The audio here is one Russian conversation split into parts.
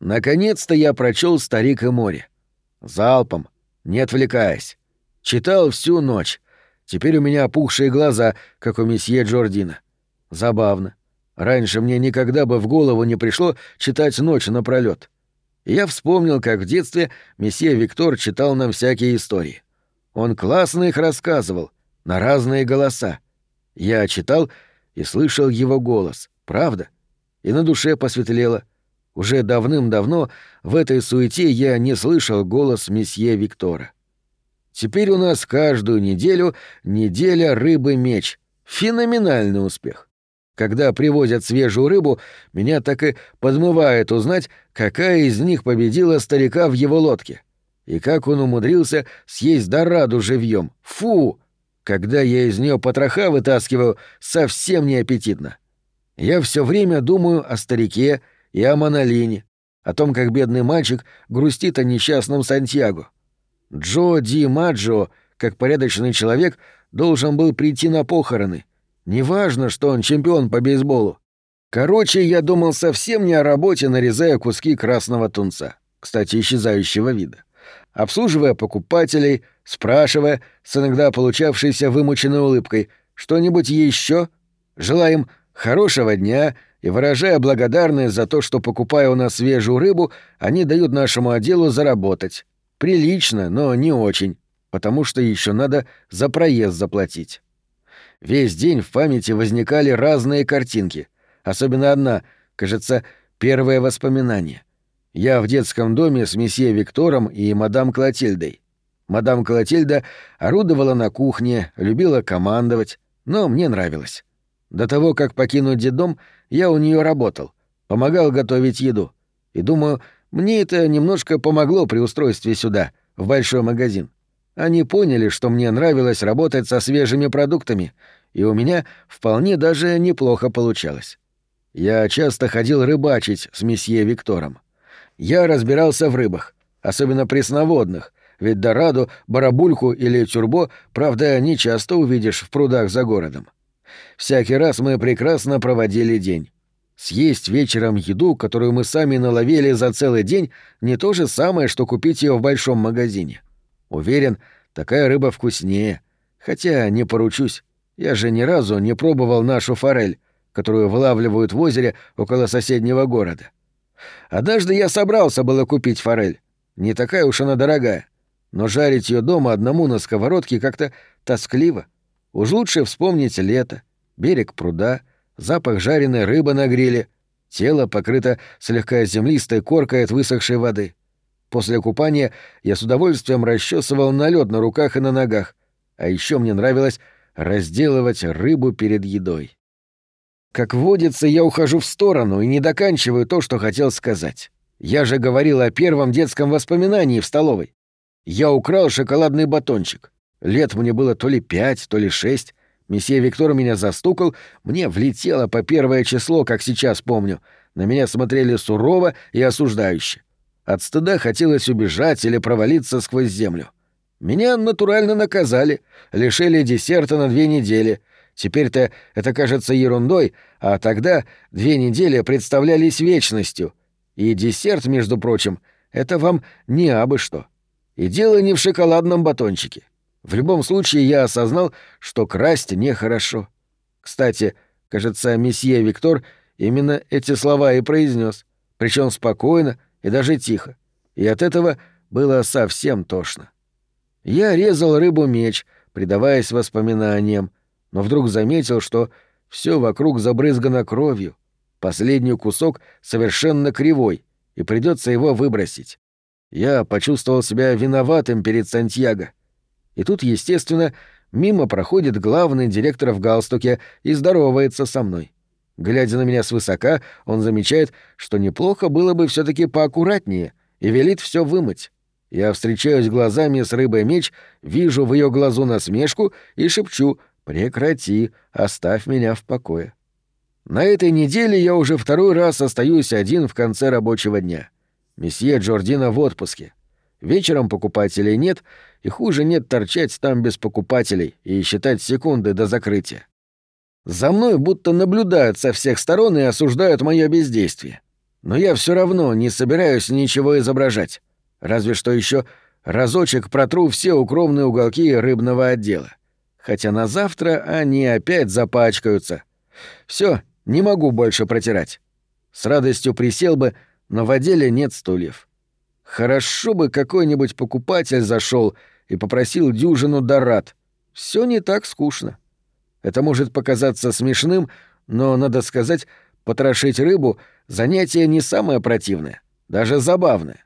Наконец-то я прочел «Старик и море». Залпом, не отвлекаясь. Читал всю ночь. Теперь у меня опухшие глаза, как у месье Джордина. Забавно. Раньше мне никогда бы в голову не пришло читать ночь напролёт. Я вспомнил, как в детстве месье Виктор читал нам всякие истории. Он классно их рассказывал, на разные голоса. Я читал и слышал его голос, правда? И на душе посветлело. Уже давным-давно в этой суете я не слышал голос месье Виктора. Теперь у нас каждую неделю неделя рыбы-меч. Феноменальный успех. Когда привозят свежую рыбу, меня так и подмывает узнать, какая из них победила старика в его лодке. И как он умудрился съесть дораду живьем. Фу! Когда я из нее потроха вытаскиваю, совсем не аппетитно. Я все время думаю о старике и о Монолине, о том, как бедный мальчик грустит о несчастном Сантьяго. Джо Ди Маджо, как порядочный человек, должен был прийти на похороны. Неважно, что он чемпион по бейсболу. Короче, я думал совсем не о работе, нарезая куски красного тунца, кстати, исчезающего вида. Обслуживая покупателей, спрашивая, с иногда получавшейся вымученной улыбкой, что-нибудь еще? Желаем хорошего дня и выражая благодарность за то, что, покупая у нас свежую рыбу, они дают нашему отделу заработать. Прилично, но не очень, потому что еще надо за проезд заплатить. Весь день в памяти возникали разные картинки, особенно одна, кажется, первое воспоминание. Я в детском доме с месье Виктором и мадам Клотильдой. Мадам Клотильда орудовала на кухне, любила командовать, но мне нравилось. До того, как покинуть детдом, я у нее работал, помогал готовить еду. И думаю, мне это немножко помогло при устройстве сюда, в большой магазин. Они поняли, что мне нравилось работать со свежими продуктами, и у меня вполне даже неплохо получалось. Я часто ходил рыбачить с месье Виктором. Я разбирался в рыбах, особенно пресноводных, ведь дораду, барабульку или тюрбо, правда, не часто увидишь в прудах за городом. Всякий раз мы прекрасно проводили день. Съесть вечером еду, которую мы сами наловили за целый день, не то же самое, что купить ее в большом магазине. Уверен, такая рыба вкуснее. Хотя не поручусь. Я же ни разу не пробовал нашу форель, которую вылавливают в озере около соседнего города. Однажды я собрался было купить форель. Не такая уж она дорогая. Но жарить ее дома одному на сковородке как-то тоскливо. Уж лучше вспомнить лето, берег пруда — запах жареной рыбы на гриле, тело покрыто слегка землистой коркой от высохшей воды. После купания я с удовольствием расчесывал налет на руках и на ногах, а еще мне нравилось разделывать рыбу перед едой. Как водится, я ухожу в сторону и не доканчиваю то, что хотел сказать. Я же говорил о первом детском воспоминании в столовой. Я украл шоколадный батончик. Лет мне было то ли пять, то ли шесть. Месье Виктор меня застукал, мне влетело по первое число, как сейчас помню. На меня смотрели сурово и осуждающе. От стыда хотелось убежать или провалиться сквозь землю. Меня натурально наказали, лишили десерта на две недели. Теперь-то это кажется ерундой, а тогда две недели представлялись вечностью. И десерт, между прочим, это вам не абы что. И дело не в шоколадном батончике. В любом случае я осознал, что красть нехорошо. Кстати, кажется, месье Виктор именно эти слова и произнес, причем спокойно и даже тихо. И от этого было совсем тошно. Я резал рыбу меч, предаваясь воспоминаниям, но вдруг заметил, что все вокруг забрызгано кровью. Последний кусок совершенно кривой, и придется его выбросить. Я почувствовал себя виноватым перед Сантьяго. И тут, естественно, мимо проходит главный директор в галстуке и здоровается со мной. Глядя на меня свысока, он замечает, что неплохо было бы все таки поаккуратнее, и велит все вымыть. Я встречаюсь глазами с рыбой меч, вижу в ее глазу насмешку и шепчу «Прекрати, оставь меня в покое». На этой неделе я уже второй раз остаюсь один в конце рабочего дня. Месье Джордина в отпуске. Вечером покупателей нет, и хуже нет торчать там без покупателей и считать секунды до закрытия. За мной будто наблюдают со всех сторон и осуждают мое бездействие. Но я все равно не собираюсь ничего изображать. Разве что еще разочек протру все укромные уголки рыбного отдела. Хотя на завтра они опять запачкаются. Все, не могу больше протирать. С радостью присел бы, но в отделе нет стульев. Хорошо бы какой-нибудь покупатель зашел и попросил дюжину дорад. Все не так скучно. Это может показаться смешным, но, надо сказать, потрошить рыбу — занятие не самое противное, даже забавное.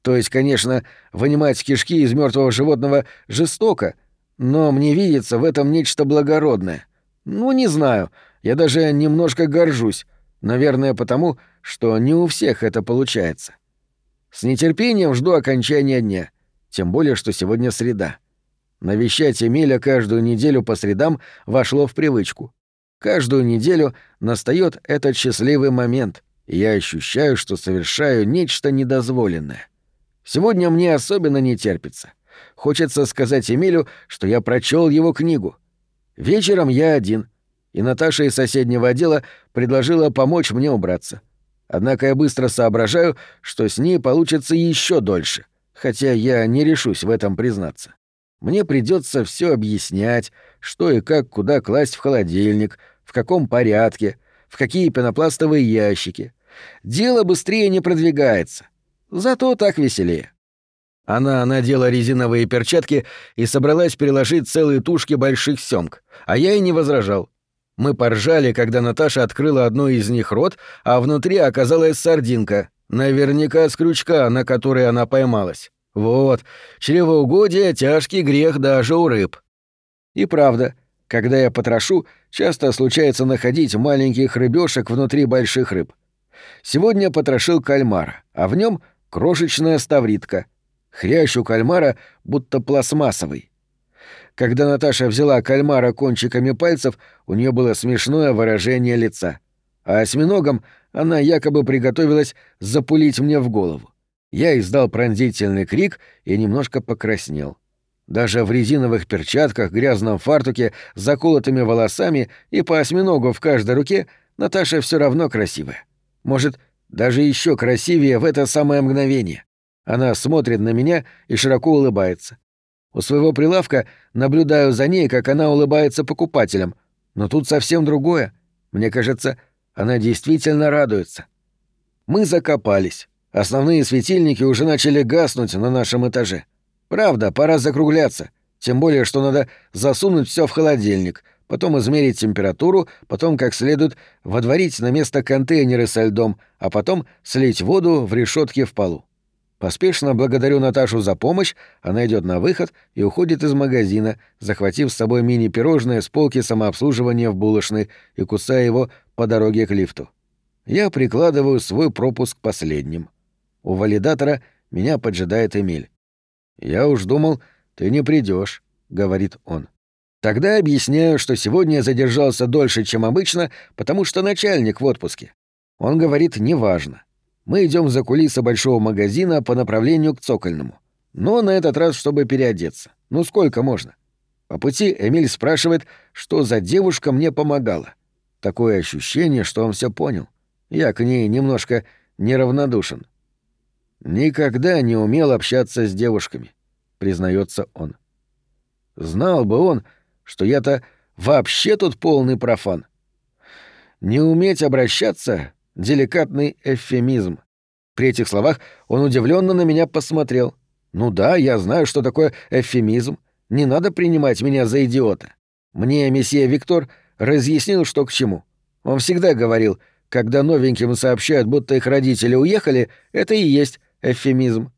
То есть, конечно, вынимать кишки из мертвого животного жестоко, но мне видится в этом нечто благородное. Ну, не знаю, я даже немножко горжусь, наверное, потому, что не у всех это получается. С нетерпением жду окончания дня, тем более, что сегодня среда. Навещать Эмиля каждую неделю по средам вошло в привычку. Каждую неделю настает этот счастливый момент, и я ощущаю, что совершаю нечто недозволенное. Сегодня мне особенно не терпится. Хочется сказать Эмилю, что я прочел его книгу. Вечером я один, и Наташа из соседнего отдела предложила помочь мне убраться. Однако я быстро соображаю, что с ней получится еще дольше, хотя я не решусь в этом признаться. Мне придется все объяснять, что и как куда класть в холодильник, в каком порядке, в какие пенопластовые ящики. Дело быстрее не продвигается. Зато так веселее. Она надела резиновые перчатки и собралась переложить целые тушки больших сёмк, а я и не возражал. Мы поржали, когда Наташа открыла одну из них рот, а внутри оказалась сардинка, наверняка с крючка, на который она поймалась. Вот, чревоугодие — тяжкий грех даже у рыб. И правда, когда я потрошу, часто случается находить маленьких рыбешек внутри больших рыб. Сегодня потрошил кальмара, а в нем крошечная ставритка. Хрящ у кальмара будто пластмассовый. Когда Наташа взяла кальмара кончиками пальцев, у нее было смешное выражение лица. А осьминогом она якобы приготовилась запулить мне в голову. Я издал пронзительный крик и немножко покраснел. Даже в резиновых перчатках, грязном фартуке, заколотыми волосами и по осьминогу в каждой руке Наташа все равно красивая. Может, даже еще красивее в это самое мгновение. Она смотрит на меня и широко улыбается. У своего прилавка наблюдаю за ней, как она улыбается покупателям. Но тут совсем другое. Мне кажется, она действительно радуется. Мы закопались. Основные светильники уже начали гаснуть на нашем этаже. Правда, пора закругляться. Тем более, что надо засунуть все в холодильник, потом измерить температуру, потом как следует водворить на место контейнеры со льдом, а потом слить воду в решетке в полу. Поспешно благодарю Наташу за помощь, она идет на выход и уходит из магазина, захватив с собой мини-пирожное с полки самообслуживания в булочной и кусая его по дороге к лифту. Я прикладываю свой пропуск последним. У валидатора меня поджидает Эмиль. «Я уж думал, ты не придешь, говорит он. Тогда объясняю, что сегодня задержался дольше, чем обычно, потому что начальник в отпуске. Он говорит, неважно. Мы идем за кулисы большого магазина по направлению к цокольному. Но на этот раз, чтобы переодеться. Ну сколько можно? По пути Эмиль спрашивает, что за девушка мне помогала. Такое ощущение, что он все понял. Я к ней немножко неравнодушен. Никогда не умел общаться с девушками, признается он. Знал бы он, что я-то вообще тут полный профан. Не уметь обращаться деликатный эвфемизм. При этих словах он удивленно на меня посмотрел. «Ну да, я знаю, что такое эвфемизм. Не надо принимать меня за идиота. Мне месье Виктор разъяснил, что к чему. Он всегда говорил, когда новеньким сообщают, будто их родители уехали, это и есть эвфемизм.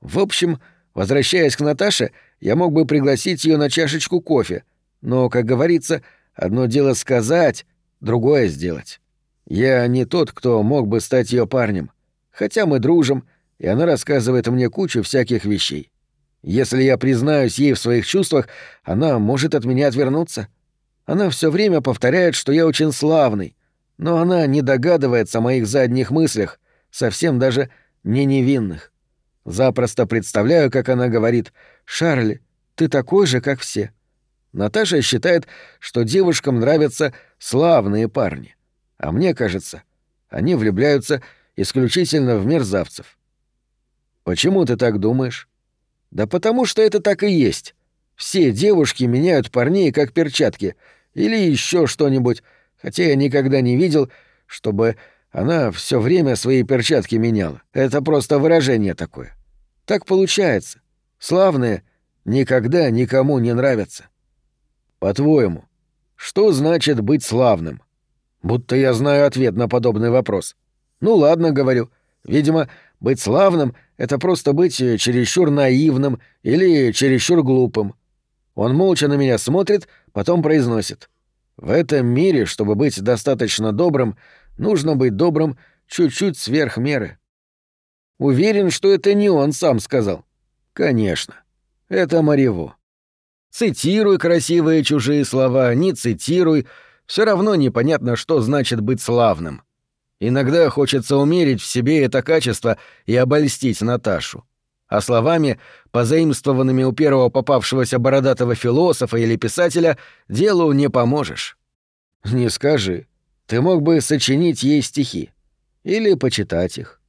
В общем, возвращаясь к Наташе, я мог бы пригласить ее на чашечку кофе, но, как говорится, одно дело сказать, другое сделать. Я не тот, кто мог бы стать ее парнем, хотя мы дружим, и она рассказывает мне кучу всяких вещей. Если я признаюсь ей в своих чувствах, она может от меня отвернуться. Она все время повторяет, что я очень славный, но она не догадывается о моих задних мыслях, совсем даже не невинных. Запросто представляю, как она говорит «Шарли, ты такой же, как все». Наташа считает, что девушкам нравятся славные парни. А мне кажется, они влюбляются исключительно в мерзавцев. Почему ты так думаешь? Да потому что это так и есть. Все девушки меняют парней как перчатки или еще что-нибудь, хотя я никогда не видел, чтобы она все время свои перчатки меняла. Это просто выражение такое. Так получается. Славные никогда никому не нравятся. По-твоему, что значит быть славным? Будто я знаю ответ на подобный вопрос. Ну ладно, говорю. Видимо, быть славным — это просто быть чересчур наивным или чересчур глупым. Он молча на меня смотрит, потом произносит. В этом мире, чтобы быть достаточно добрым, нужно быть добрым чуть-чуть сверх меры. Уверен, что это не он сам сказал. Конечно. Это Марево. Цитируй красивые чужие слова, не цитируй, все равно непонятно, что значит быть славным. Иногда хочется умерить в себе это качество и обольстить Наташу. А словами, позаимствованными у первого попавшегося бородатого философа или писателя, делу не поможешь. Не скажи. Ты мог бы сочинить ей стихи. Или почитать их.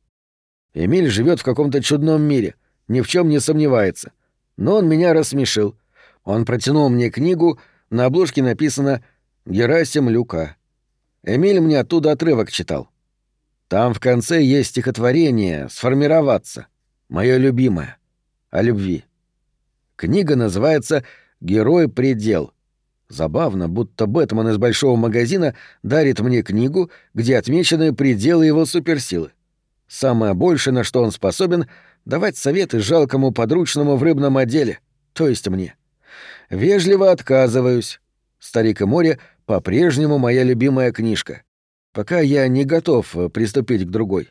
Эмиль живет в каком-то чудном мире, ни в чем не сомневается. Но он меня рассмешил. Он протянул мне книгу, на обложке написано «Герасим Люка». Эмиль мне оттуда отрывок читал. Там в конце есть стихотворение «Сформироваться», мое любимое, о любви. Книга называется «Герой предел». Забавно, будто Бэтмен из большого магазина дарит мне книгу, где отмечены пределы его суперсилы. Самое большее, на что он способен, давать советы жалкому подручному в рыбном отделе, то есть мне. Вежливо отказываюсь. «Старик и море» по-прежнему моя любимая книжка. Пока я не готов приступить к другой.